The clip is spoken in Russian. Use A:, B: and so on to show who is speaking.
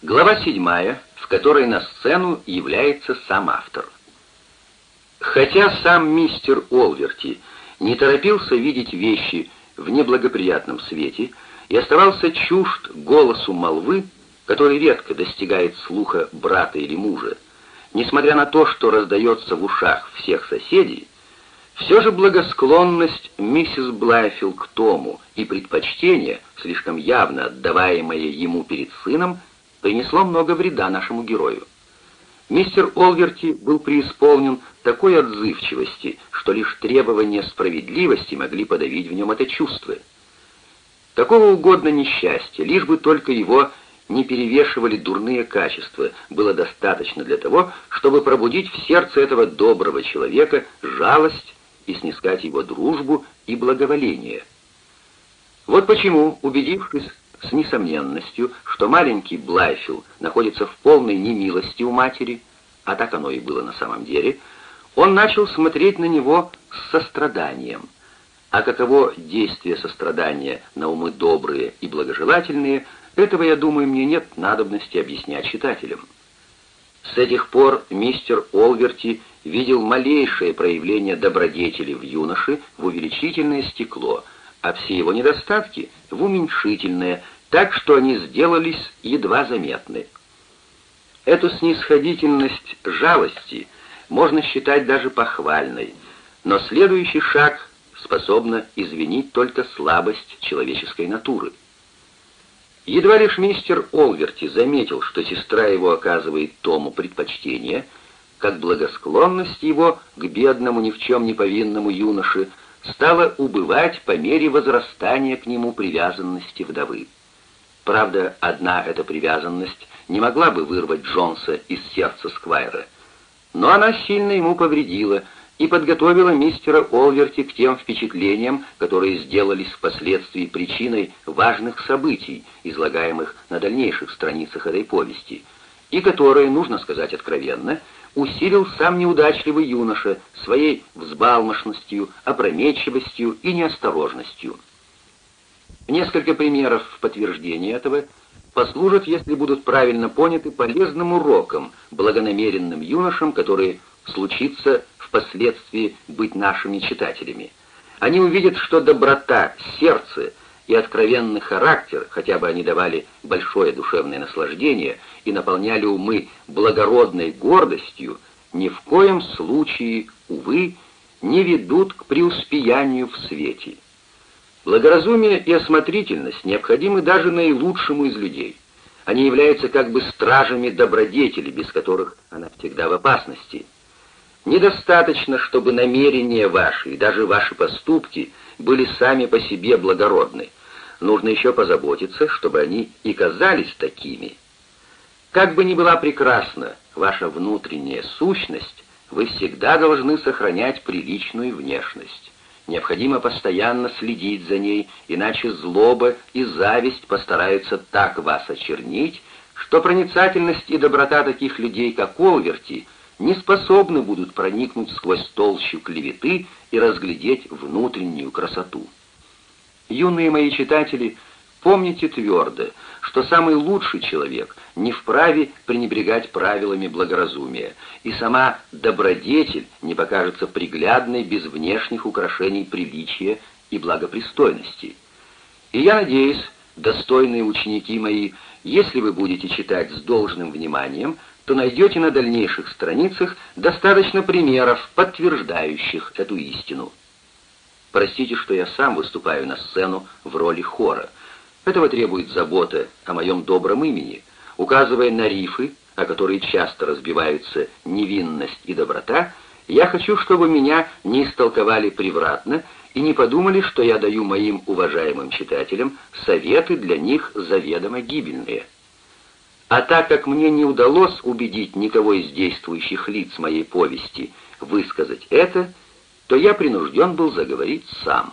A: Глава седьмая, в которой на сцену является сам автор. Хотя сам мистер Олверти не торопился видеть вещи в неблагоприятном свете и оставался чужд голосу молвы, который редко достигает слуха брата или мужа, несмотря на то, что раздается в ушах всех соседей, все же благосклонность миссис Блайфилл к тому и предпочтение, слишком явно отдаваемое ему перед сыном, принесло много вреда нашему герою. Мистер Олверти был преисполнен такой отзывчивости, что лишь требования справедливости могли подавить в нем это чувство. Такого угодно несчастья, лишь бы только его не перевешивали дурные качества, было достаточно для того, чтобы пробудить в сердце этого доброго человека жалость и снискать его дружбу и благоволение. Вот почему, убедившись с несомненностью, что маленький Блайфилл находится в полной немилости у матери, а так оно и было на самом деле, он начал смотреть на него с состраданием. А каково действие сострадания на умы добрые и благожелательные, этого, я думаю, мне нет надобности объяснять читателям. С этих пор мистер Олверти видел малейшее проявление добродетели в юноше в увеличительное стекло — а все его недостатки в уменьшительное, так что они сделались едва заметны. Эту снисходительность жалости можно считать даже похвальной, но следующий шаг способна извинить только слабость человеческой натуры. Едва лишь мистер Олверти заметил, что сестра его оказывает Тому предпочтение, как благосклонность его к бедному ни в чем не повинному юноше – стала убывать по мере возрастания к нему привязанности вдовы. Правда, одна эта привязанность не могла бы вырвать Джонса из сердца Сквайра, но она сильно ему повредила и подготовила мистера Олверти к тем впечатлениям, которые сделались впоследствии причиной важных событий, излагаемых на дальнейших страницах этой повести, и которые, нужно сказать откровенно, усилил сам неудачливый юноша своей взбалмошностью, опрометчивостью и неосторожностью. Несколько примеров в подтверждение этого послужат, если будут правильно поняты, полезным уроком благонамеренным юношам, которые случится впоследствии быть нашими читателями. Они увидят, что доброта, сердце и откровенный характер, хотя бы они давали большое душевное наслаждение и наполняли умы благородной гордостью, ни в коем случае, увы, не ведут к преуспеянию в свете. Благоразумие и осмотрительность необходимы даже наилучшему из людей. Они являются как бы стражами добродетели, без которых она всегда в опасности. Недостаточно, чтобы намерения ваши и даже ваши поступки были сами по себе благородны нужно еще позаботиться, чтобы они и казались такими. Как бы ни была прекрасна ваша внутренняя сущность, вы всегда должны сохранять приличную внешность. Необходимо постоянно следить за ней, иначе злоба и зависть постараются так вас очернить, что проницательность и доброта таких людей, как Олверти, не способны будут проникнуть сквозь толщу клеветы и разглядеть внутреннюю красоту. Юные мои читатели, помните твердо, что самый лучший человек не вправе пренебрегать правилами благоразумия, и сама добродетель не покажется приглядной без внешних украшений приличия и благопристойности. И я надеюсь, достойные ученики мои, если вы будете читать с должным вниманием, то найдете на дальнейших страницах достаточно примеров, подтверждающих эту истину. Простите, что я сам выступаю на сцену в роли хора. Этого требует забота о моем добром имени, указывая на рифы, о которые часто разбиваются невинность и доброта, я хочу, чтобы меня не истолковали превратно и не подумали, что я даю моим уважаемым читателям советы для них заведомо гибельные. А так как мне не удалось убедить никого из действующих лиц моей повести высказать это, то я принужден был заговорить сам.